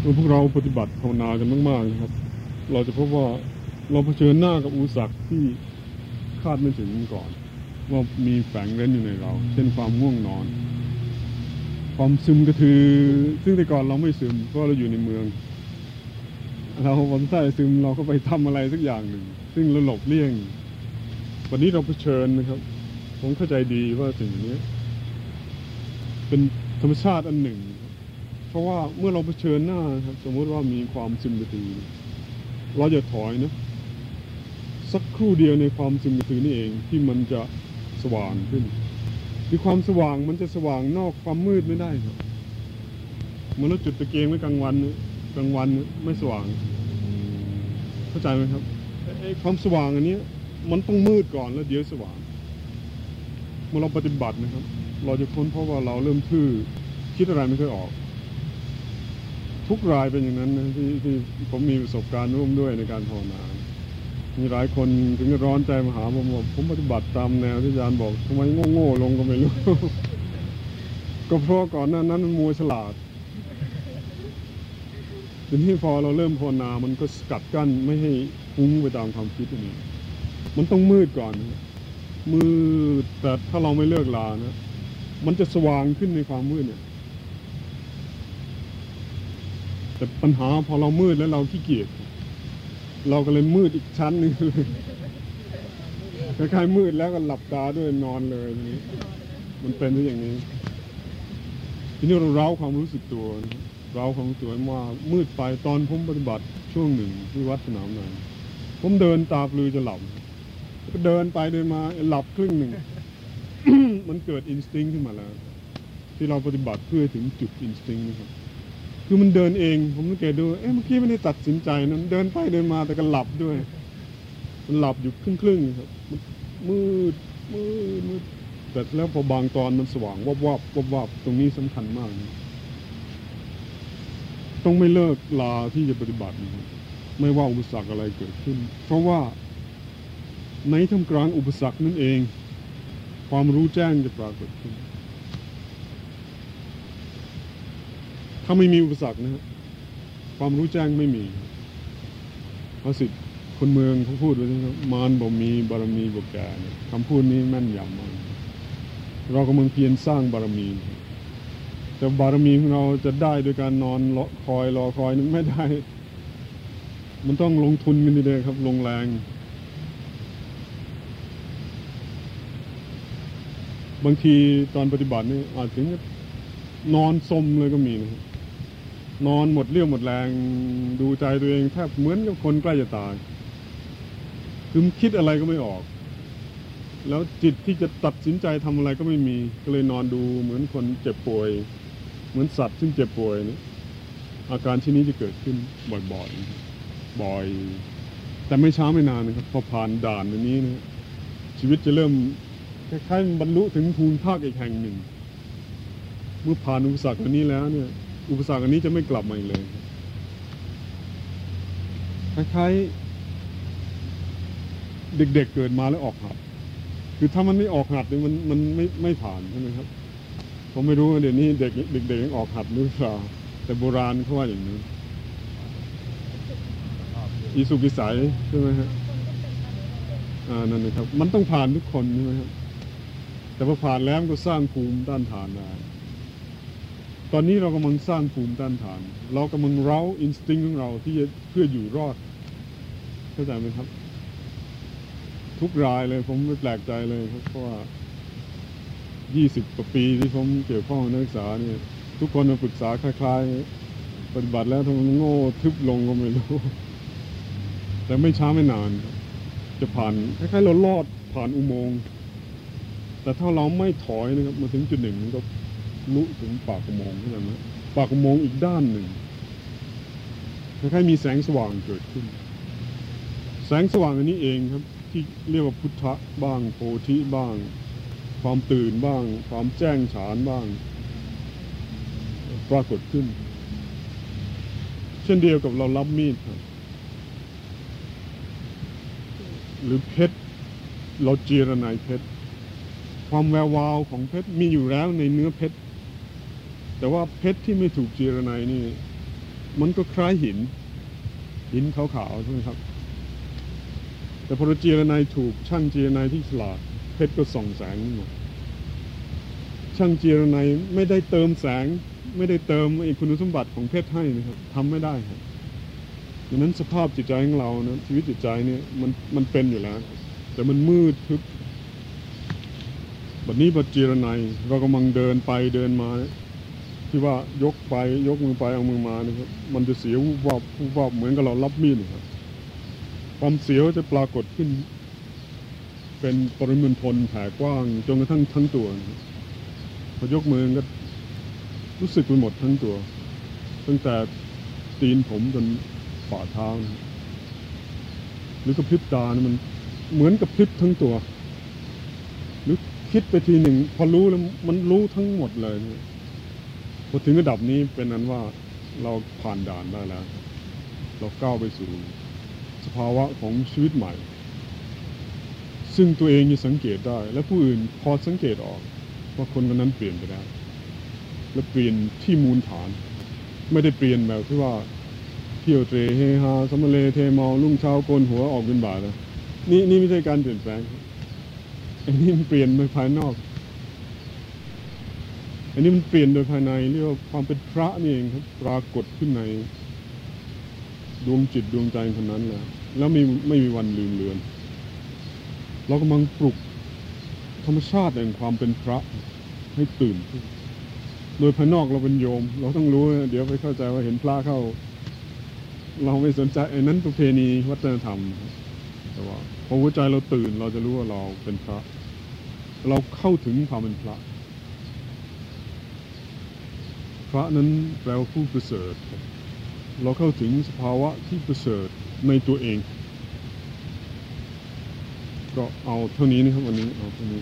เมื่อพวกเราปฏิบัติภาวนากันมากๆนะครับ เราจะพบว่าเราเผชิญหน้ากับอุปสรรคที่คาดไม่ถึงก่อน ว่ามีแฝงเร้นอยู่ในเรา เช่นความง่วงนอน ความซึมกระทือ ซึ่งแต่ก่อนเราไม่ซึมเพราะเราอยู่ในเมือง เราวันใต้ซึมเราก็ไปทำอะไรสักอย่างหนึ่ง ซึ่งเราหลบเลี่ยง วันนี้เราเผชิญนะครับ ผมเข้าใจดีว่าสิ่งนี้ เป็นธรรมชาติอันหนึ่ง เพราะว่าเมื่อเราเผชิญหน้าครับสมมติว่ามีความซึมกระตือเราจะถอยนะสักครู่เดียวในความซึมกระตือนี่เองที่มันจะสว่างขึ้นมีความสว่างมันจะสว่างนอกความมืดไม่ได้ครับเหมื่อนจุดตะเกียงไว้กลางวันกลางวันไม่สว่าง เข้าใจไหมครับไอ้ความสว่างอันนี้มันต้องมืดก่อนแล้วเดี๋ยวสว่างเมื่อเราปฏิบัตินะครับ เราจะค้นเพราะว่าเราเริ่มทื่อคิดอะไรไม่ค่อยออก ทุกรายเป็นอย่างนั้นนะที่ที่ผมมีประสบการณ์ร่วมด้วยในการภาวนา มีหลายคนถึงร้อนใจมาหาผมบอกผมปฏิบัติตามแนวที่อาจารย์บอกทำไมโง่ๆลงก็ไม่รู้ ก็เพราะก่อนหน้านั้นมันมัวฉลาดทีนี้พอเราเริ่มภาวนา มันก็สกัดกั้นไม่ให้ฟุ้งไปตามความคิดอันนี้ มันต้องมืดก่อน มืดแต่ถ้าเราไม่เลิกลานะ มันจะสว่างขึ้นในความมืดเนี่ย แต่ปัญหาพอเรามืดแล้วเราขี้เกียจเราก็เลยมืดอีกชั้นหนึงเลยคล้ายๆมืดแล้วก็หลับตาด้วยนอนเลยทีนี้ มันเป็นที่อย่างนี้ ทีนี้เราเร้าความรู้สึกตัวเราความรู้สึกตัวว่ามืดไปตอนผมปฏิบัติช่วงหนึ่งที่วัดสนามหนอยผมเดินตาปรือจะหลับก็เดินไปเดินมาหลับครึ่งหนึ่ง มันเกิด instinct ขึ้นมาแล้ว ที่เราปฏิบัติเพื่อถึงจุด instinct นะครับ คือมันเดินเอง ผมสังเกตดู เอ๊ะเมื่อกี้ไม่ได้ตัดสินใจนะมันเดินไปเดินมาแต่ก็หลับด้วย มันหลับอยู่ครึ่งครึ่งๆครับมันมืดมืดมืดแต่แล้วพอบางตอนมันสว่างวับวับวับวับตรงนี้สำคัญมากนะต้องไม่เลิกลาที่จะปฏิบัตินะครับไม่ว่าอุปสรรคอะไรเกิดขึ้น เพราะว่า ในท่ามกลางอุปสรรคนั่นเอง ความรู้แจ้งจะปรากฏขึ้น ถ้าไม่มีอุปสรรคนะฮะความรู้แจ้งไม่มีพระสิทธิ์คนเมืองเขาพูดไว้นะครับมารบ่มีบารมีบ่แก่คำพูดนี้แม่นยำมากเรากำลังเพียรสร้างบารมีแต่บารมีของเราจะได้โดยการนอนรอคอยรอคอยนั้นไม่ได้ มันต้องลงทุนกันดีเลยครับ ลงแรงบางทีตอนปฏิบัตินี่อาจถึงนอนสมเลยก็มีนะครับ นอนหมดเรี่ยวหมดแรง ดูใจตัวเองแทบเหมือนกับคนใกล้จะตาย คือคิดอะไรก็ไม่ออก แล้วจิตที่จะตัดสินใจทำอะไรก็ไม่มี ก็เลยนอนดูเหมือนคนเจ็บป่วย เหมือนสัตว์ซึ่งเจ็บป่วยนี่อาการที่นี้จะเกิดขึ้นบ่อยๆ บ่อย แต่ไม่ช้าไม่นานนะครับ พอผ่านด่านอันนี้นะชีวิตจะเริ่มคล้ายๆบรรลุถึงภูมิภาคอีกแห่งหนึ่ง เมื่อผ่านอุปสรรคอันนี้แล้วเนี่ย อุปสรรคอันนี้จะไม่กลับมาอีกเลยคล้ายๆเด็กๆเกิดมาแล้วออกหัด คือถ้ามันไม่ออกหัดเนี่ยมันมันไม่ไม่ผ่านใช่ไหมครับผมไม่รู้ว่าเดี๋ยวนี้เด็กเด็กๆยังออกหัดหรือเปล่าแต่โบราณเขาว่าอย่างนี้อีสุกิสัยใช่ไหมครับอ่านั่นนะครับ มันต้องผ่านทุกคนใช่ไหมครับแต่พอผ่านแล้วก็สร้างภูมิต้านทานได้ ตอนนี้เรากำลังสร้างภูมิต้านทาน เรากำลังเร้าอินสติ้งของเราที่จะเพื่ออยู่รอด เข้าใจไหมครับ ทุกรายเลยผมไม่แปลกใจเลยครับเพราะว่า20กว่าปีที่ผมเกี่ยวข้องนักศึกษาเนี่ย ทุกคนมาปรึกษาคล้ายๆ ปฏิบัติแล้วทำไมมันโง่ทึบลงก็ไม่รู้ แต่ไม่ช้าไม่นาน จะผ่านคล้ายๆเราลอดผ่านอุโมงค์แต่ถ้าเราไม่ถอยนะครับมาถึงจุดหนึ่งก็ ลุถึงปากอุโมงค์เข้าใจไหมปากอุโมงค์อีกด้านหนึ่งคล้ายๆมีแสงสว่างเกิดขึ้น แสงสว่างอันนี้เองครับ ที่เรียกว่าพุทธะบ้างโพธิบ้าง ความตื่นบ้าง ความแจ้งฉานบ้าง ปรากฏขึ้น เช่นเดียวกับเรารับมีดครับหรือเพชรเราเจรนายเพชรความแวววาวของเพชรมีอยู่แล้วในเนื้อเพชร แต่ว่าเพชรที่ไม่ถูกเจียรนนี่ มันก็คล้ายหิน หินขาวๆใช่ไหมครับ แต่พอเราเจียรไนถูกช่างเจียรไนที่ฉลาด เพชรก็ส่องแสงขึ้นมาช่างเจียรไนไม่ได้เติมแสง ไม่ได้เติมไอ้คุณสมบัติของเพชรให้นะครับทำไม่ได้ครับดังนั้นสภาพจิตใจของเรานะชีวิตจิตใจเนี่ยมันมันเป็นอยู่แล้ว แต่มันมืดทึบบัดนี้บัดเจียรไนายเรากำลังเดินไปเดินมา ที่ว่ายกไปยกมือไปเอามือมานะครับมันจะเสียววูบวับวูบวับเหมือนกับเรารับมีดนะครับความเสียวจะปรากฏขึ้น เป็นปริมณฑลแผ่กว้างจนกระทั่งทั้งตัวนะครับพอยกมือก็รู้สึกไปหมดทั้งตัว ตั้งแต่ตีนผมจนฝ่าเท้านะหรือกระพริบตานะมันเหมือนกับพริบทั้งตัว หรือคิดไปทีหนึ่ง พอรู้แล้วมันรู้ทั้งหมดเลยนะ พอถึงระดับนี้เป็นนั้นว่าเราผ่านด่านได้แล้ว เราก้าวไปสู่สภาวะของชีวิตใหม่ ซึ่งตัวเองยังสังเกตได้ และผู้อื่นพอสังเกตออกว่าคนคนนั้นเปลี่ยนไปแล้ว และเปลี่ยนที่มูลฐาน ไม่ได้เปลี่ยนแบบที่ว่าเที่ยวเตรเฮฮาสมเลเทมอลุ่งเช้าโกนหัวออกเป็นบาทนะนี่นี่ไม่ใช่การเปลี่ยนแปลงอันนี้มันเปลี่ยนโดยภายนอก อันนี้มันเปลี่ยนโดยภายในเรียกว่าความเป็นพระนี่เองครับ ปรากฏขึ้นใน ดวงจิตดวงใจคนนั้นแล้วแล้วไม่ไม่มีวันลืมเลือน เรากำลังปลุกธรรมชาติแห่งความเป็นพระให้ตื่นขึ้นโดยภายนอกเราเป็นโยม เราต้องรู้ เดี๋ยวไปเข้าใจว่าเห็นพระเข้า เราไม่สนใจไอ้นั้นประเพณีวัฒนธรรม แต่ว่าพอหัวใจเราตื่นเราจะรู้ว่าเราเป็นพระ เราเข้าถึงความเป็นพระ พระนั้นแปลว่าผู้ประเสริฐ เราเข้าถึงสภาวะที่ประเสริฐในตัวเอง ก็เอาเท่านี้นะครับวันนี้เอาเท่านี้